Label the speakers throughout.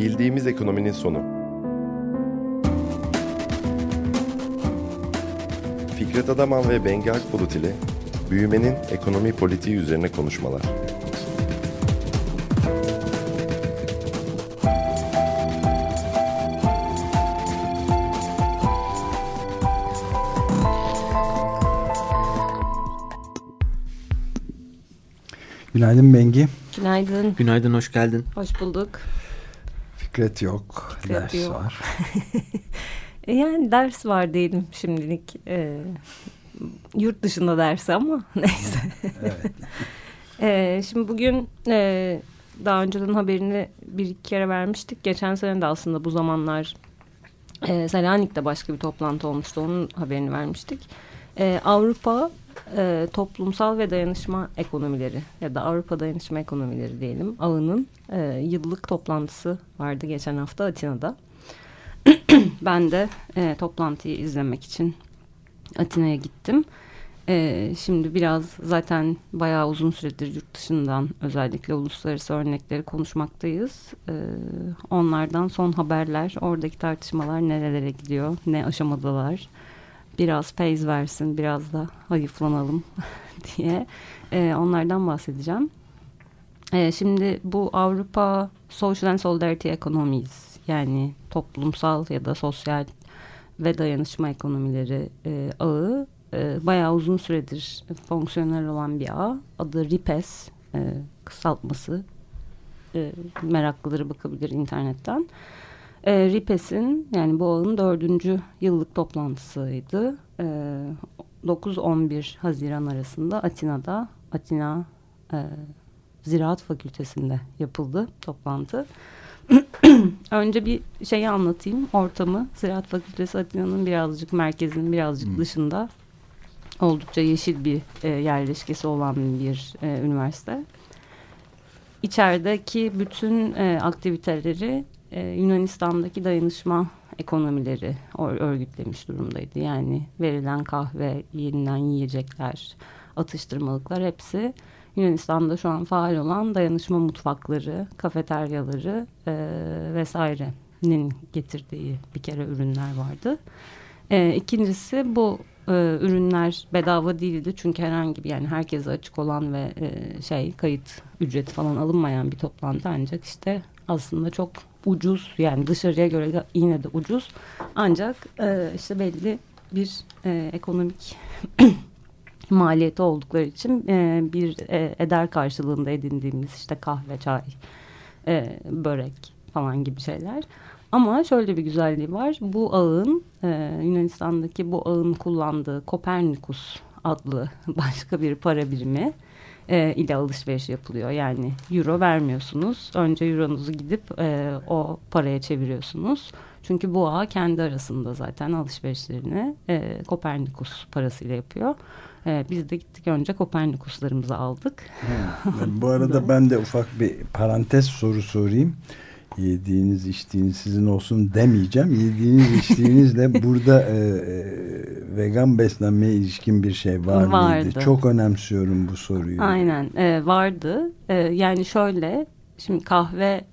Speaker 1: Bildiğimiz ekonominin sonu. Fikret Adaman ve Bengi Akbulut ile büyümenin ekonomi politiği üzerine konuşmalar.
Speaker 2: Günaydın Bengi.
Speaker 3: Günaydın.
Speaker 4: Günaydın, hoş geldin.
Speaker 3: Hoş bulduk.
Speaker 2: Fikret yok, Fikret ders yok. var.
Speaker 3: E, yani ders var diyelim şimdilik. Ee, yurt dışında dersi ama neyse. evet. ee, şimdi bugün e, daha önceden haberini bir iki kere vermiştik. Geçen sene de aslında bu zamanlar e, Selanik'te başka bir toplantı olmuştu. Onun haberini vermiştik. E, Avrupa e, toplumsal ve dayanışma ekonomileri ya da Avrupa dayanışma ekonomileri diyelim ağının e, yıllık toplantısı vardı geçen hafta Atina'da. ben de e, toplantıyı izlemek için Atina'ya gittim. E, şimdi biraz zaten bayağı uzun süredir yurt dışından özellikle uluslararası örnekleri konuşmaktayız. E, onlardan son haberler, oradaki tartışmalar nerelere gidiyor, ne aşamadalar biraz feyz versin, biraz da hayıflanalım diye e, onlardan bahsedeceğim. E, şimdi bu Avrupa Social and Solidarity Economies yani toplumsal ya da sosyal ve dayanışma ekonomileri e, ağı e, bayağı uzun süredir fonksiyonel olan bir ağ. Adı RIPES e, kısaltması. E, meraklıları bakabilir internetten. E, RIPES'in yani bu ağın dördüncü yıllık toplantısıydı. E, ee, 9-11 Haziran arasında Atina'da, Atina e, Ziraat Fakültesi'nde yapıldı toplantı. Önce bir şeyi anlatayım ortamı. Ziraat Fakültesi Atina'nın birazcık merkezinin birazcık hmm. dışında oldukça yeşil bir e, yerleşkesi olan bir e, üniversite. İçerideki bütün e, aktiviteleri e, Yunanistan'daki dayanışma ekonomileri örgütlemiş durumdaydı. Yani verilen kahve, yenilen yiyecekler, atıştırmalıklar hepsi Yunanistan'da şu an faal olan dayanışma mutfakları, kafeteryaları e, vesairenin getirdiği bir kere ürünler vardı. E, ikincisi bu e, ürünler bedava değildi çünkü herhangi bir yani herkese açık olan ve e, şey kayıt ücreti falan alınmayan bir toplantı ancak işte aslında çok ucuz yani dışarıya göre yine de ucuz ancak e, işte belli bir e, ekonomik maliyeti oldukları için e, bir e, eder karşılığında edindiğimiz işte kahve, çay, e, börek falan gibi şeyler. Ama şöyle bir güzelliği var. Bu ağın e, Yunanistan'daki bu ağın kullandığı Kopernikus adlı başka bir para birimi e, ile alışveriş yapılıyor. Yani euro vermiyorsunuz. Önce euronuzu gidip e, o paraya çeviriyorsunuz. Çünkü bu ağ kendi arasında zaten alışverişlerini e, Kopernikus parasıyla yapıyor. E, biz de gittik önce Kopernikuslarımızı aldık.
Speaker 2: bu arada ben de ufak bir parantez soru sorayım yediğiniz içtiğiniz sizin olsun demeyeceğim. Yediğiniz içtiğinizle burada e, e, vegan beslenmeye ilişkin bir şey var vardı. mıydı? Çok önemsiyorum bu soruyu.
Speaker 3: Aynen e, vardı. E, yani şöyle şimdi kahve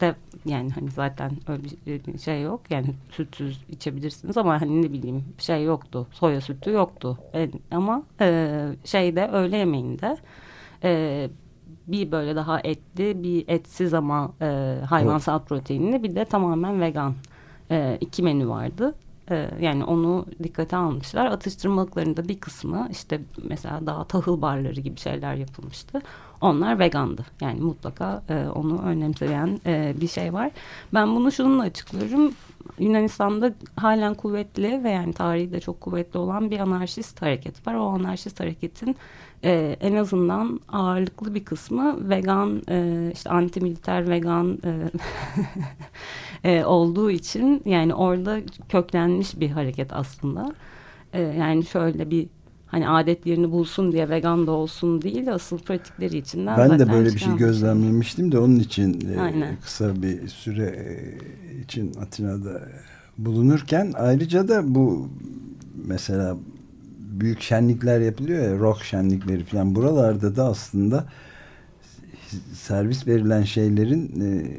Speaker 3: de yani hani zaten öyle bir şey yok. Yani sütsüz içebilirsiniz ama hani ne bileyim şey yoktu. Soya sütü yoktu. E, ama e, şeyde öğle yemeğinde e, bir böyle daha etli bir etsiz ama e, hayvansal evet. proteinli bir de tamamen vegan e, iki menü vardı. E, yani onu dikkate almışlar. Atıştırmalıklarında bir kısmı işte mesela daha tahıl barları gibi şeyler yapılmıştı. Onlar vegandı. Yani mutlaka e, onu önemseyen e, bir şey var. Ben bunu şununla açıklıyorum. Yunanistan'da halen kuvvetli ve yani tarihi de çok kuvvetli olan bir anarşist hareket var. O anarşist hareketin e, en azından ağırlıklı bir kısmı vegan e, işte anti militer vegan e, e, olduğu için yani orada köklenmiş bir hareket aslında. E, yani şöyle bir hani adetlerini bulsun diye vegan da olsun değil asıl pratikleri içinden
Speaker 2: ben de böyle bir şey gözlemlemiştim de onun için e, kısa bir süre e, için Atina'da bulunurken. Ayrıca da bu mesela büyük şenlikler yapılıyor ya rock şenlikleri falan buralarda da aslında servis verilen şeylerin e,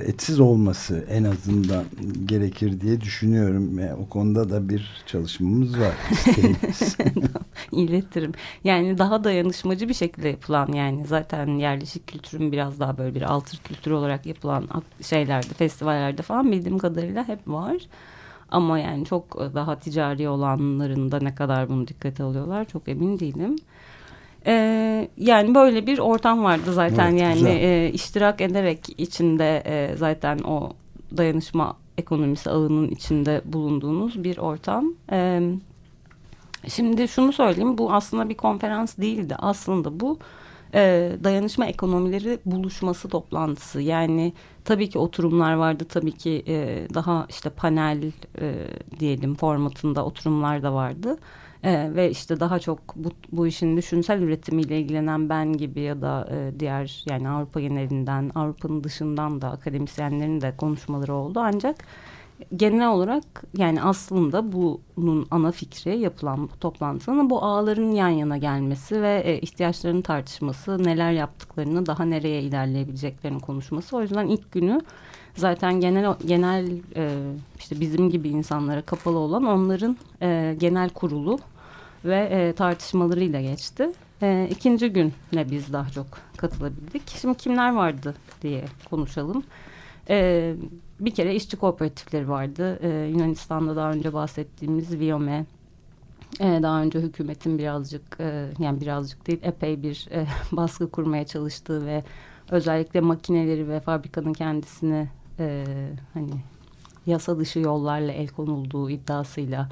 Speaker 2: etsiz olması en azından gerekir diye düşünüyorum. Yani o konuda da bir çalışmamız var.
Speaker 3: İletirim. Yani daha dayanışmacı bir şekilde yapılan yani zaten yerleşik kültürün biraz daha böyle bir altır kültürü olarak yapılan şeylerde, festivallerde falan bildiğim kadarıyla hep var. Ama yani çok daha ticari olanlarında ne kadar bunu dikkate alıyorlar çok emin değilim. Ee, yani böyle bir ortam vardı zaten evet, yani e, iştirak ederek içinde e, zaten o dayanışma ekonomisi ağının içinde bulunduğunuz bir ortam. E, şimdi şunu söyleyeyim bu aslında bir konferans değildi aslında bu e, dayanışma ekonomileri buluşması toplantısı yani tabii ki oturumlar vardı tabii ki e, daha işte panel e, diyelim formatında oturumlar da vardı. Ve işte daha çok bu, bu işin düşünsel üretimiyle ilgilenen ben gibi ya da diğer yani Avrupa genelinden Avrupa'nın dışından da akademisyenlerin de konuşmaları oldu ancak genel olarak yani aslında bunun ana fikri yapılan toplantının bu ağların yan yana gelmesi ve e, ihtiyaçlarını tartışması, neler yaptıklarını, daha nereye ilerleyebileceklerini konuşması. O yüzden ilk günü zaten genel genel e, işte bizim gibi insanlara kapalı olan onların e, genel kurulu ve e, tartışmalarıyla geçti. E, ikinci günle biz daha çok katılabildik. Şimdi kimler vardı diye konuşalım. E, bir kere işçi kooperatifleri vardı. E, Yunanistan'da daha önce bahsettiğimiz Viome. E, daha önce hükümetin birazcık e, yani birazcık değil epey bir e, baskı kurmaya çalıştığı ve özellikle makineleri ve fabrikanın kendisini e, hani yasa dışı yollarla el konulduğu iddiasıyla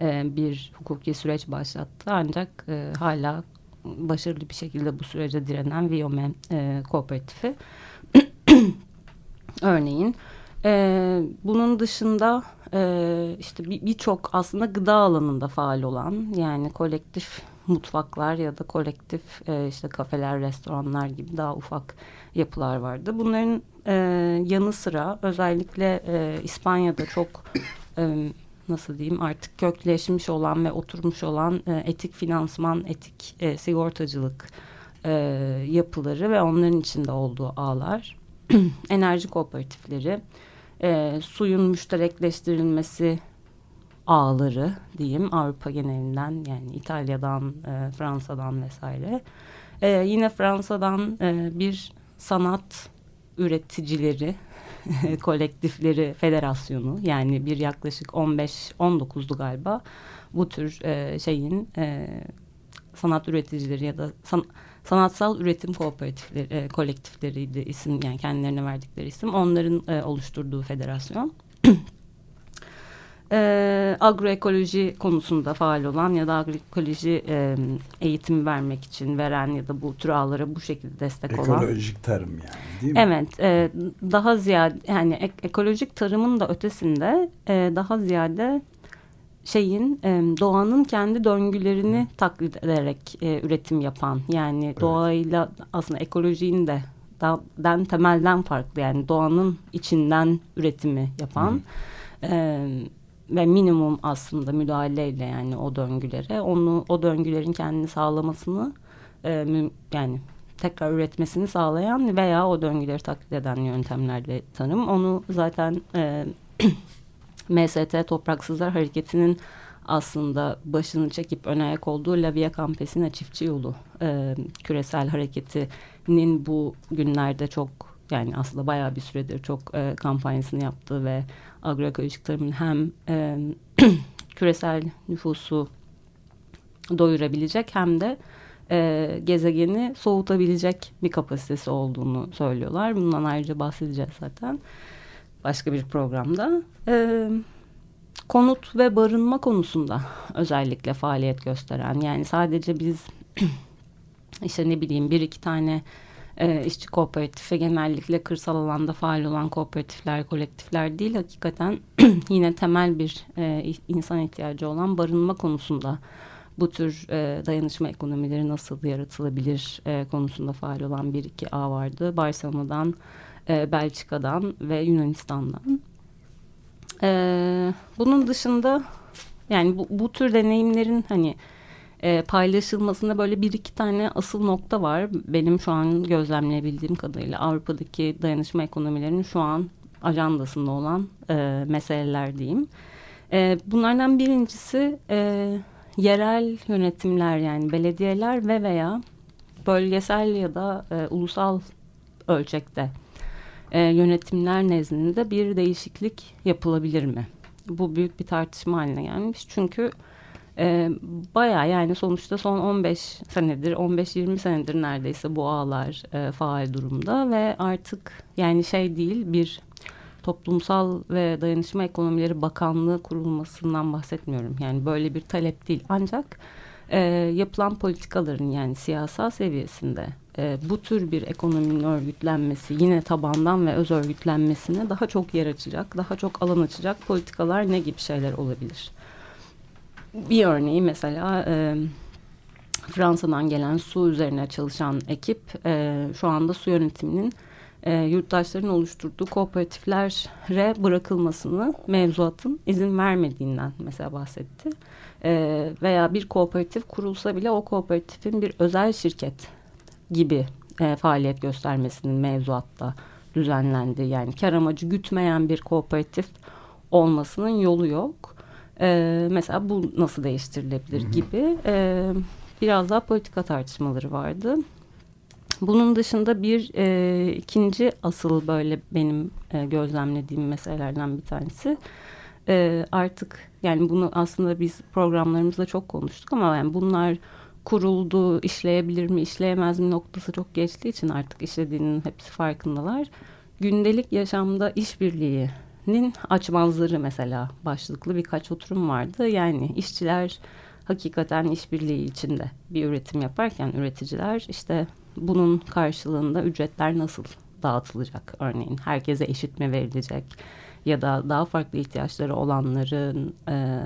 Speaker 3: e, bir hukuki süreç başlattı. Ancak e, hala başarılı bir şekilde bu sürece direnen Viome e, kooperatifi. Örneğin e, bunun dışında e, işte birçok bir aslında gıda alanında faal olan yani kolektif mutfaklar ya da kolektif e, işte kafeler, restoranlar gibi daha ufak yapılar vardı. Bunların e, yanı sıra özellikle e, İspanya'da çok e, nasıl diyeyim artık kökleşmiş olan ve oturmuş olan e, etik finansman, etik e, sigortacılık e, yapıları ve onların içinde olduğu ağlar, enerji kooperatifleri, e, suyun müşterekleştirilmesi ağları diyeyim Avrupa genelinden yani İtalya'dan, e, Fransa'dan vesaire. E, yine Fransa'dan e, bir sanat üreticileri kolektifleri federasyonu yani bir yaklaşık 15-19'du galiba bu tür e, şeyin e, sanat üreticileri ya da san, sanatsal üretim kooperatifleri e, kolektifleriydi isim yani kendilerine verdikleri isim onların e, oluşturduğu federasyon. e, agroekoloji konusunda faal olan ya da agroekoloji e, eğitimi vermek için veren ya da bu tür ağlara bu şekilde destek
Speaker 2: ekolojik
Speaker 3: olan.
Speaker 2: Ekolojik tarım yani değil mi?
Speaker 3: Evet e, daha ziyade yani ek, ekolojik tarımın da ötesinde e, daha ziyade şeyin e, doğanın kendi döngülerini Hı. taklit ederek e, üretim yapan yani evet. doğayla aslında ekolojinin de den temelden farklı yani doğanın içinden üretimi yapan e, ve minimum aslında müdahaleyle yani o döngülere onu o döngülerin kendini sağlamasını e, yani tekrar üretmesini sağlayan veya o döngüleri taklit eden yöntemlerle tanım. Onu zaten e, MST Topraksızlar Hareketi'nin aslında başını çekip öne ayak olduğu La Via Campesina çiftçi yolu e, küresel hareketinin bu günlerde çok yani aslında bayağı bir süredir çok e, kampanyasını yaptığı ve agroekolojik tarımın hem e, küresel nüfusu doyurabilecek hem de e, gezegeni soğutabilecek bir kapasitesi olduğunu söylüyorlar. Bundan ayrıca bahsedeceğiz zaten başka bir programda. E, konut ve barınma konusunda özellikle faaliyet gösteren yani sadece biz işte ne bileyim bir iki tane e, işçi kooperatifi genellikle kırsal alanda faal olan kooperatifler, kolektifler değil. Hakikaten yine temel bir e, insan ihtiyacı olan barınma konusunda bu tür e, dayanışma ekonomileri nasıl yaratılabilir e, konusunda faal olan bir iki ağ vardı. Barcelona'dan, e, Belçika'dan ve Yunanistan'dan. E, bunun dışında yani bu, bu tür deneyimlerin hani e, paylaşılmasında böyle bir iki tane asıl nokta var. Benim şu an gözlemleyebildiğim kadarıyla Avrupa'daki dayanışma ekonomilerinin şu an ajandasında olan e, meseleler diyeyim. E, bunlardan birincisi e, yerel yönetimler yani belediyeler ve veya bölgesel ya da e, ulusal ölçekte e, yönetimler nezdinde bir değişiklik yapılabilir mi? Bu büyük bir tartışma haline gelmiş. Çünkü e, bayağı yani sonuçta son 15 senedir, 15-20 senedir neredeyse bu ağlar e, faal durumda ve artık yani şey değil bir toplumsal ve dayanışma ekonomileri bakanlığı kurulmasından bahsetmiyorum. Yani böyle bir talep değil. Ancak e, yapılan politikaların yani siyasal seviyesinde e, bu tür bir ekonominin örgütlenmesi yine tabandan ve öz örgütlenmesine daha çok yer açacak, daha çok alan açacak politikalar ne gibi şeyler olabilir? Bir örneği mesela e, Fransa'dan gelen su üzerine çalışan ekip e, şu anda su yönetiminin e, yurttaşların oluşturduğu kooperatiflere bırakılmasını mevzuatın izin vermediğinden mesela bahsetti. E, veya bir kooperatif kurulsa bile o kooperatifin bir özel şirket gibi e, faaliyet göstermesinin mevzuatta düzenlendi. Yani kar amacı gütmeyen bir kooperatif olmasının yolu yok. E, mesela bu nasıl değiştirilebilir gibi e, biraz daha politika tartışmaları vardı. Bunun dışında bir e, ikinci asıl böyle benim e, gözlemlediğim meselelerden bir tanesi e, artık yani bunu aslında biz programlarımızda çok konuştuk ama yani bunlar kuruldu, işleyebilir mi, işleyemez mi noktası çok geçtiği için artık işlediğinin hepsi farkındalar. Gündelik yaşamda işbirliğinin açmazları mesela başlıklı birkaç oturum vardı. Yani işçiler hakikaten işbirliği içinde bir üretim yaparken üreticiler işte bunun karşılığında ücretler nasıl dağıtılacak örneğin herkese eşit mi verilecek ya da daha farklı ihtiyaçları olanların e,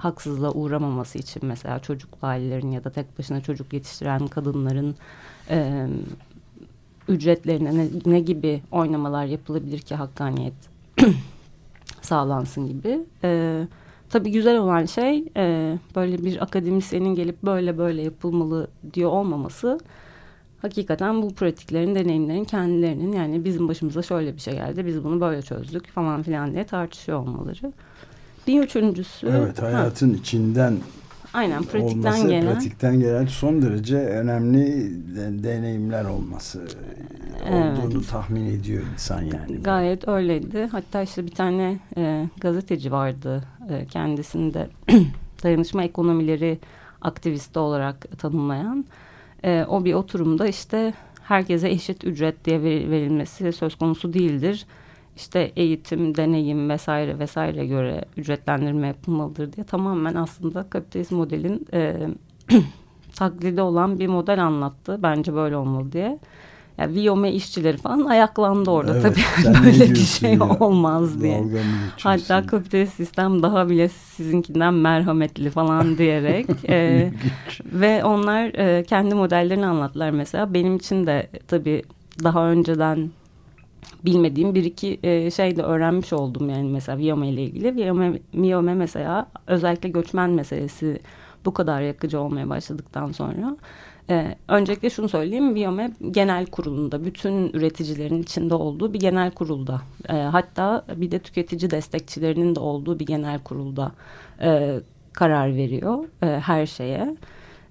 Speaker 3: haksızlığa uğramaması için mesela çocuklu ailelerin ya da tek başına çocuk yetiştiren kadınların e, ücretlerine ne, ne gibi oynamalar yapılabilir ki hakkaniyet sağlansın gibi. E, tabii güzel olan şey e, böyle bir akademisyenin gelip böyle böyle yapılmalı diyor olmaması hakikaten bu pratiklerin, deneyimlerin kendilerinin yani bizim başımıza şöyle bir şey geldi, biz bunu böyle çözdük falan filan diye tartışıyor olmaları. Bir üçüncüsü...
Speaker 2: Evet, hayatın ha. içinden
Speaker 3: Aynen pratikten olması, gelen.
Speaker 2: Pratikten gelen son derece önemli deneyimler olması evet. olduğunu tahmin ediyor insan yani.
Speaker 3: Gayet öyleydi. Hatta işte bir tane e, gazeteci vardı e, kendisini de dayanışma ekonomileri aktivisti olarak tanımlayan. E, o bir oturumda işte herkese eşit ücret diye verilmesi söz konusu değildir. İşte eğitim, deneyim vesaire vesaire göre ücretlendirme yapılmalıdır diye tamamen aslında kapitalist modelin e, taklidi olan bir model anlattı. Bence böyle olmalı diye yani Viyome işçileri falan ayaklandı orada evet, tabii. Böyle bir şey ya? olmaz diye. Hatta kapitalist sistem daha bile sizinkinden merhametli falan diyerek. e, ve onlar e, kendi modellerini anlattılar mesela. Benim için de tabii daha önceden bilmediğim bir iki e, şey de öğrenmiş oldum yani mesela Viyome ile ilgili. Viyome, Viyome mesela özellikle göçmen meselesi bu kadar yakıcı olmaya başladıktan sonra ee, öncelikle şunu söyleyeyim. Viyome genel kurulunda bütün üreticilerin içinde olduğu bir genel kurulda. E, hatta bir de tüketici destekçilerinin de olduğu bir genel kurulda e, karar veriyor e, her şeye.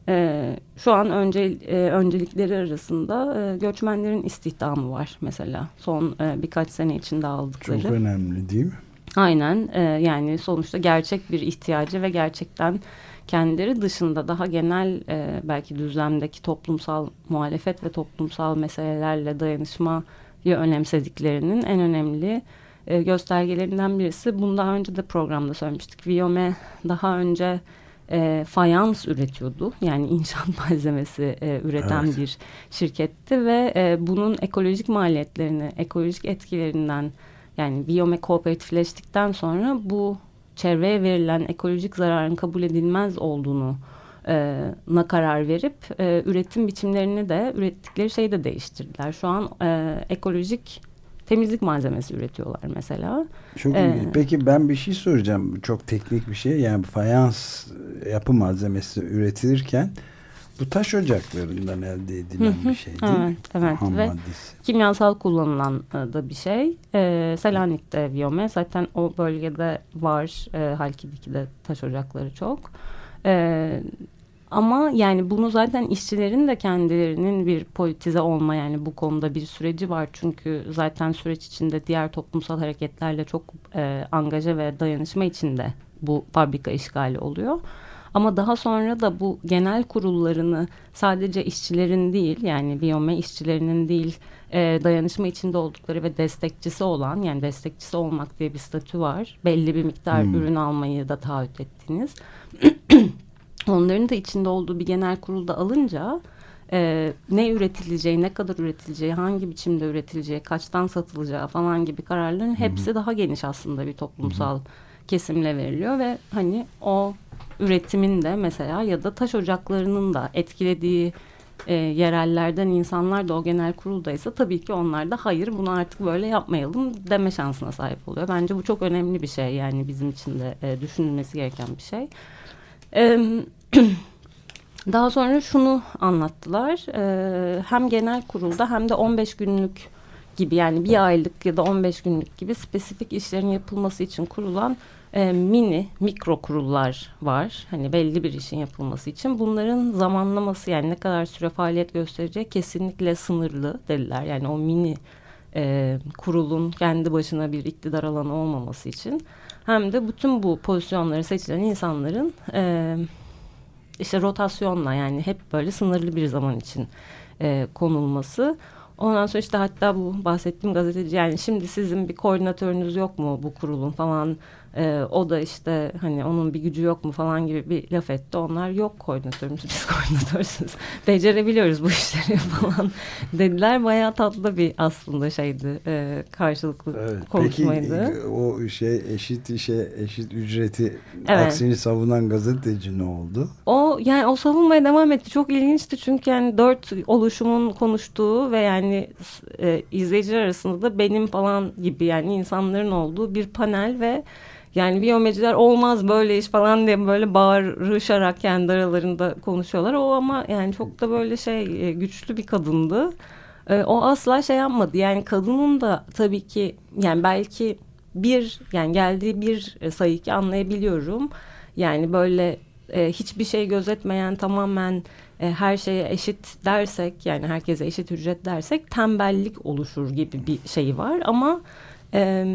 Speaker 3: E, şu an önce e, öncelikleri arasında e, göçmenlerin istihdamı var mesela. Son e, birkaç sene içinde aldıkları.
Speaker 2: Çok önemli değil mi?
Speaker 3: Aynen e, yani sonuçta gerçek bir ihtiyacı ve gerçekten kendileri dışında daha genel e, belki düzlemdeki toplumsal muhalefet ve toplumsal meselelerle dayanışmayı önemsediklerinin en önemli e, göstergelerinden birisi. Bunu daha önce de programda söylemiştik. Viyome daha önce e, fayans üretiyordu. Yani inşaat malzemesi e, üreten evet. bir şirketti ve e, bunun ekolojik maliyetlerini, ekolojik etkilerinden yani Viyome kooperatifleştikten sonra bu çevreye verilen ekolojik zararın kabul edilmez olduğunu e, na karar verip e, üretim biçimlerini de ürettikleri şeyi de değiştirdiler. Şu an e, ekolojik temizlik malzemesi üretiyorlar mesela.
Speaker 2: Çok ee, ilginç. Peki ben bir şey soracağım. Çok teknik bir şey. Yani fayans yapı malzemesi üretilirken bu taş ocaklarından elde edilen bir şey değil
Speaker 3: evet, Evet. Ham Ve maddesi. kimyasal kullanılan e, da bir şey. Ee, Selanik'te Viyome zaten o bölgede var. E, Halkidiki'de taş ocakları çok. Ee, ama yani bunu zaten işçilerin de kendilerinin bir politize olma yani bu konuda bir süreci var. Çünkü zaten süreç içinde diğer toplumsal hareketlerle çok e, angaja ve dayanışma içinde bu fabrika işgali oluyor. Ama daha sonra da bu genel kurullarını sadece işçilerin değil yani biyome işçilerinin değil e, dayanışma içinde oldukları ve destekçisi olan yani destekçisi olmak diye bir statü var. Belli bir miktar hmm. ürün almayı da taahhüt ettiniz. Onların da içinde olduğu bir genel kurulda alınca e, ne üretileceği, ne kadar üretileceği, hangi biçimde üretileceği, kaçtan satılacağı falan gibi kararların hepsi Hı -hı. daha geniş aslında bir toplumsal Hı -hı. kesimle veriliyor ve hani o üretimin de mesela ya da taş ocaklarının da etkilediği e, yerellerden insanlar da o genel kuruldaysa tabii ki onlar da hayır bunu artık böyle yapmayalım deme şansına sahip oluyor. Bence bu çok önemli bir şey yani bizim için de e, düşünülmesi gereken bir şey. Daha sonra şunu anlattılar. Hem genel kurulda hem de 15 günlük gibi yani bir aylık ya da 15 günlük gibi spesifik işlerin yapılması için kurulan mini mikro kurullar var. Hani belli bir işin yapılması için bunların zamanlaması yani ne kadar süre faaliyet göstereceği kesinlikle sınırlı dediler. Yani o mini kurulun kendi başına bir iktidar alanı olmaması için hem de bütün bu pozisyonları seçilen insanların e, işte rotasyonla yani hep böyle sınırlı bir zaman için e, konulması. Ondan sonra işte hatta bu bahsettiğim gazeteci yani şimdi sizin bir koordinatörünüz yok mu bu kurulun falan e, o da işte hani onun bir gücü yok mu falan gibi bir laf etti. Onlar yok koordinatörümüz biz koordinatörsünüz. Becerebiliyoruz bu işleri falan dediler. Bayağı tatlı bir aslında şeydi e, karşılıklı evet, konuşmaydı.
Speaker 2: Peki o şey eşit işe eşit ücreti evet. aksini savunan gazeteci ne oldu?
Speaker 3: O yani o savunmaya devam etti. Çok ilginçti çünkü yani dört oluşumun konuştuğu ve yani e, izleyiciler arasında da benim falan gibi yani insanların olduğu bir panel ve yani biyomeciler olmaz böyle iş falan diye böyle bağırışarak kendi aralarında konuşuyorlar. O ama yani çok da böyle şey e, güçlü bir kadındı. E, o asla şey yapmadı. Yani kadının da tabii ki yani belki bir yani geldiği bir sayı ki anlayabiliyorum. Yani böyle e, hiçbir şey gözetmeyen tamamen e, her şeye eşit dersek yani herkese eşit ücret dersek tembellik oluşur gibi bir şey var ama e,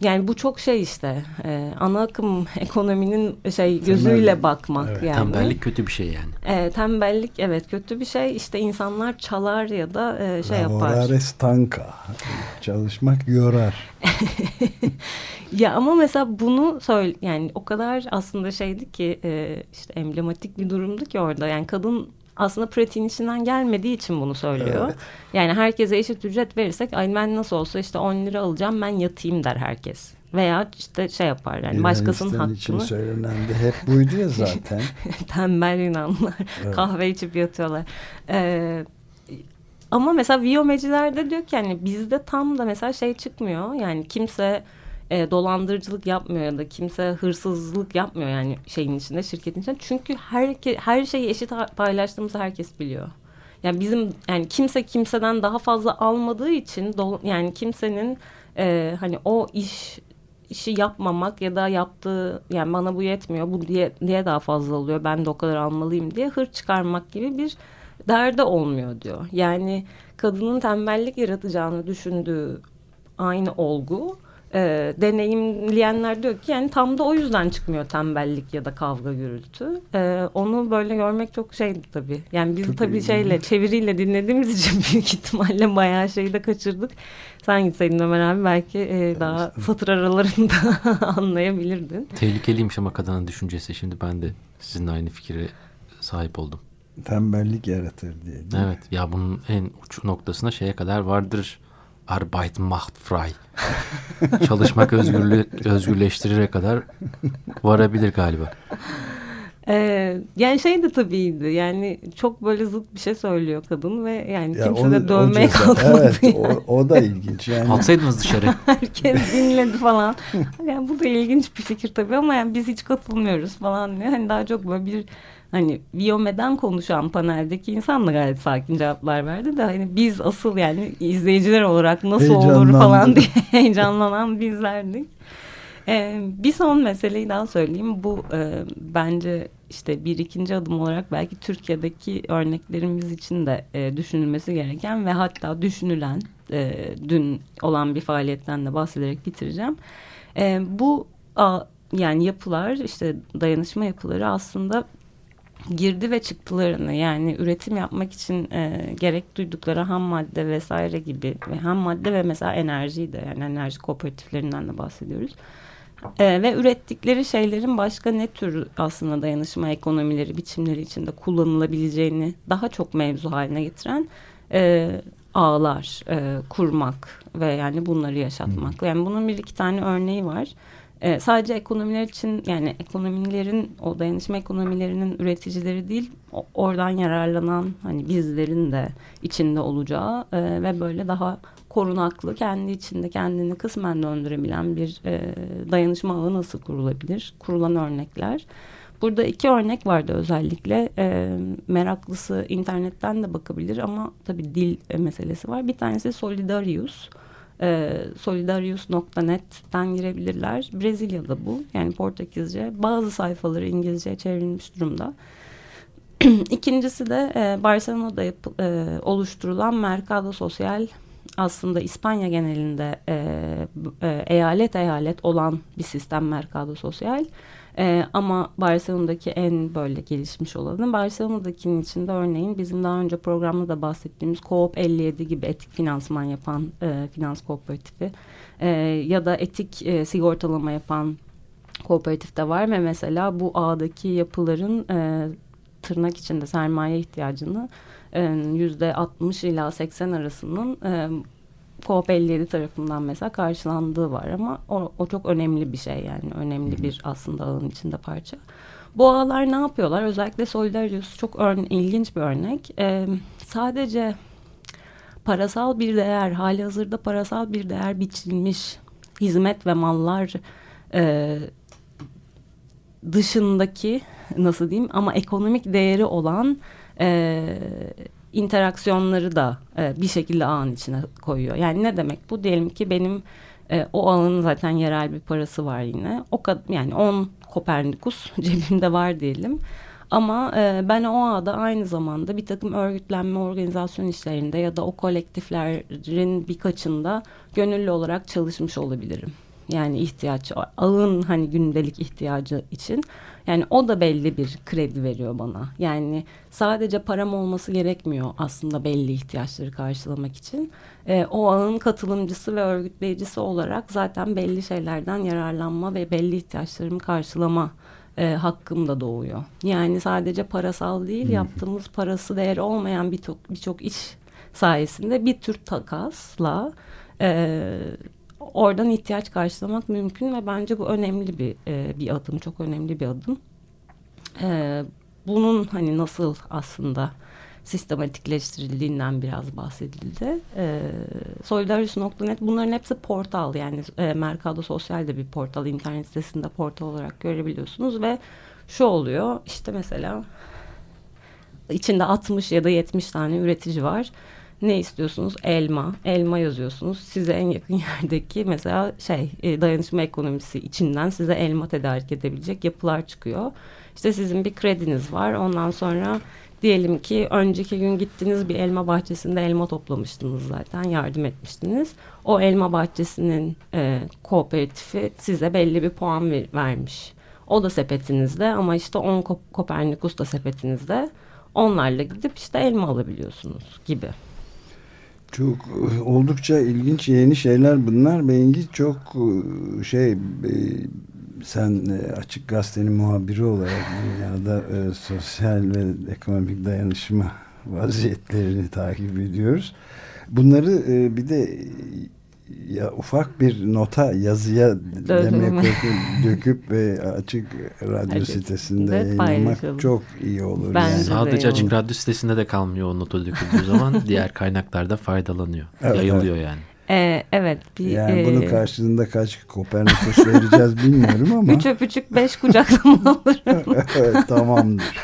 Speaker 3: yani bu çok şey işte e, ana akım ekonominin şey gözüyle Temel, bakmak
Speaker 4: evet.
Speaker 3: yani.
Speaker 4: Tembellik kötü bir şey yani.
Speaker 3: E, tembellik evet kötü bir şey işte insanlar çalar ya da e, şey yapar.
Speaker 2: Lavorare stanca çalışmak yorar.
Speaker 3: ya ama mesela bunu söyle yani o kadar aslında şeydi ki e, işte emblematik bir durumdu ki orada yani kadın aslında pratiğin içinden gelmediği için bunu söylüyor. Evet. Yani herkese eşit ücret verirsek ay ben nasıl olsa işte 10 lira alacağım ben yatayım der herkes. Veya işte şey yapar yani başkasının hakkını.
Speaker 2: için söylenen de hep buydu ya zaten.
Speaker 3: Tembel Yunanlılar evet. kahve içip yatıyorlar. Ee, ama mesela Viyomeciler de diyor ki yani bizde tam da mesela şey çıkmıyor. Yani kimse e, dolandırıcılık yapmıyor ya da kimse hırsızlık yapmıyor yani şeyin içinde şirketin içinde. Çünkü her her şeyi eşit paylaştığımızı herkes biliyor. Yani bizim yani kimse kimseden daha fazla almadığı için do, yani kimsenin e, hani o iş işi yapmamak ya da yaptığı yani bana bu yetmiyor bu diye diye daha fazla oluyor ben de o kadar almalıyım diye hır çıkarmak gibi bir derde olmuyor diyor. Yani kadının tembellik yaratacağını düşündüğü aynı olgu e, deneyimleyenler diyor ki yani tam da o yüzden çıkmıyor tembellik ya da kavga gürültü. E, onu böyle görmek çok şeydi tabii. Yani biz çok tabii şeyle çeviriyle dinlediğimiz için büyük ihtimalle bayağı şeyi de kaçırdık. Sen gitseydin Ömer abi belki e, daha satır aralarında anlayabilirdin.
Speaker 4: Tehlikeliymiş ama kadının düşüncesi. Şimdi ben de sizinle aynı fikire sahip oldum.
Speaker 2: Tembellik yaratır diye.
Speaker 4: Evet ya bunun en uç noktasına şeye kadar vardır Arbeit macht frei. Çalışmak özgürlü, özgürleştirire kadar varabilir galiba.
Speaker 3: Ee, yani şey de tabiiydi. Yani çok böyle zıt bir şey söylüyor kadın ve yani
Speaker 2: Ya
Speaker 3: kimse
Speaker 2: onu-
Speaker 3: de dövmeye kalkmadı.
Speaker 2: Evet
Speaker 3: yani.
Speaker 2: o, o da ilginç. Yani
Speaker 4: Atsaydınız dışarı.
Speaker 3: Herkes dinledi falan. Yani bu da ilginç bir fikir tabii ama yani biz hiç katılmıyoruz falan diyor. Hani daha çok böyle bir hani Viyome'den konuşan paneldeki insan da gayet sakin cevaplar verdi de hani biz asıl yani izleyiciler olarak nasıl olur falan diye heyecanlanan bizlerdik. Ee, bir son meseleyi daha söyleyeyim. Bu e, bence işte bir ikinci adım olarak belki Türkiye'deki örneklerimiz için de e, düşünülmesi gereken ve hatta düşünülen e, dün olan bir faaliyetten de bahsederek bitireceğim. E, bu a, yani yapılar işte dayanışma yapıları aslında girdi ve çıktılarını yani üretim yapmak için e, gerek duydukları ham madde vesaire gibi ve ham madde ve mesela enerjiyi de yani enerji kooperatiflerinden de bahsediyoruz. E, ve ürettikleri şeylerin başka ne tür aslında dayanışma ekonomileri biçimleri içinde kullanılabileceğini daha çok mevzu haline getiren e, ağlar e, kurmak ve yani bunları yaşatmak. Yani bunun bir iki tane örneği var. E, sadece ekonomiler için yani ekonomilerin o dayanışma ekonomilerinin üreticileri değil oradan yararlanan hani bizlerin de içinde olacağı e, ve böyle daha korunaklı kendi içinde kendini kısmen döndürebilen bir e, dayanışma ağı nasıl kurulabilir? Kurulan örnekler. Burada iki örnek vardı özellikle. E, meraklısı internetten de bakabilir ama tabii dil e, meselesi var. Bir tanesi Solidarius. E, solidarius.net'ten girebilirler. Brezilya'da bu. Yani Portekizce. Bazı sayfaları İngilizceye çevrilmiş durumda. İkincisi de e, Barcelona'da yapı, e, oluşturulan Mercado Sosyal aslında İspanya genelinde e, e, eyalet eyalet olan bir sistem Mercado Sosyal. E, ama Barcelona'daki en böyle gelişmiş olanı. Barcelona'dakinin içinde örneğin bizim daha önce programda da bahsettiğimiz Coop 57 gibi etik finansman yapan e, finans kooperatifi e, ya da etik e, sigortalama yapan kooperatif de var ve mesela bu ağdaki yapıların e, tırnak içinde sermaye ihtiyacını e, yüzde 60 ila 80 arasının e, 57 tarafından mesela karşılandığı var ama o, o çok önemli bir şey yani önemli bir aslında ağın içinde parça. Bu ağlar ne yapıyorlar? Özellikle Solidarius çok örne- ilginç bir örnek. E, sadece parasal bir değer, hali hazırda parasal bir değer biçilmiş hizmet ve mallar e, dışındaki nasıl diyeyim ama ekonomik değeri olan e, interaksiyonları da e, bir şekilde ağın içine koyuyor. Yani ne demek bu? Diyelim ki benim e, o ağın zaten yerel bir parası var yine. O kadar yani 10 Kopernikus cebimde var diyelim. Ama e, ben o ağda aynı zamanda bir takım örgütlenme organizasyon işlerinde ya da o kolektiflerin birkaçında gönüllü olarak çalışmış olabilirim. Yani ihtiyaç, ağın hani gündelik ihtiyacı için. Yani o da belli bir kredi veriyor bana. Yani sadece param olması gerekmiyor aslında belli ihtiyaçları karşılamak için. Ee, o ağın katılımcısı ve örgütleyicisi olarak zaten belli şeylerden yararlanma ve belli ihtiyaçlarımı karşılama e, hakkım da doğuyor. Yani sadece parasal değil yaptığımız parası değeri olmayan birçok birçok iş sayesinde bir tür takasla e, oradan ihtiyaç karşılamak mümkün ve bence bu önemli bir e, bir adım, çok önemli bir adım. E, bunun hani nasıl aslında sistematikleştirildiğinden biraz bahsedildi. E, Solidarius.net bunların hepsi portal yani e, Mercado Sosyal de bir portal, internet sitesinde portal olarak görebiliyorsunuz ve şu oluyor işte mesela içinde 60 ya da 70 tane üretici var. Ne istiyorsunuz? Elma. Elma yazıyorsunuz. Size en yakın yerdeki mesela şey e, dayanışma ekonomisi içinden size elma tedarik edebilecek yapılar çıkıyor. İşte sizin bir krediniz var. Ondan sonra diyelim ki önceki gün gittiniz bir elma bahçesinde elma toplamıştınız zaten. Yardım etmiştiniz. O elma bahçesinin e, kooperatifi size belli bir puan ver, vermiş. O da sepetinizde ama işte 10 Ko- Kopernikus da sepetinizde. Onlarla gidip işte elma alabiliyorsunuz gibi.
Speaker 2: Çok e, oldukça ilginç yeni şeyler bunlar. Bengi çok e, şey e, sen açık gazetenin muhabiri olarak dünyada sosyal ve ekonomik dayanışma vaziyetlerini takip ediyoruz. Bunları bir de ya ufak bir nota yazıya demek döküp ve açık radyo evet, sitesinde yayınlamak çok iyi olur.
Speaker 4: Bence yani. Sadece açık radyo sitesinde de kalmıyor o nota döküldüğü zaman diğer kaynaklarda faydalanıyor. Evet, Yayılıyor evet. yani.
Speaker 3: Ee, evet.
Speaker 2: Bir, yani e... bunu karşılığında kaç Kopernikus vereceğiz bilmiyorum ama.
Speaker 3: Üç öpücük beş kucaklama alırım.
Speaker 2: evet tamamdır.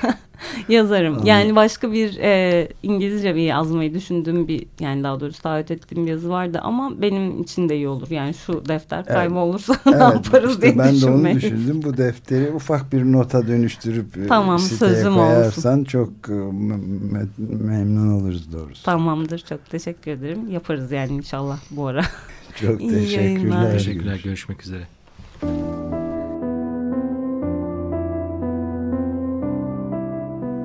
Speaker 3: Yazarım. Anladım. Yani başka bir e, İngilizce bir yazmayı düşündüğüm bir yani daha doğrusu davet ettiğim bir yazı vardı ama benim için de iyi olur. Yani şu defter kaybolursa evet. ne yaparız işte diye
Speaker 2: ben
Speaker 3: düşünmeyiz.
Speaker 2: Ben de onu düşündüm. Bu defteri ufak bir nota dönüştürüp e, tamam, sözüm koyarsan olsun. çok e, me memnun oluruz doğrusu.
Speaker 3: Tamamdır. Çok teşekkür ederim. Yaparız yani inşallah bu ara.
Speaker 2: çok teşekkürler.
Speaker 4: Teşekkürler. Görüşmek üzere.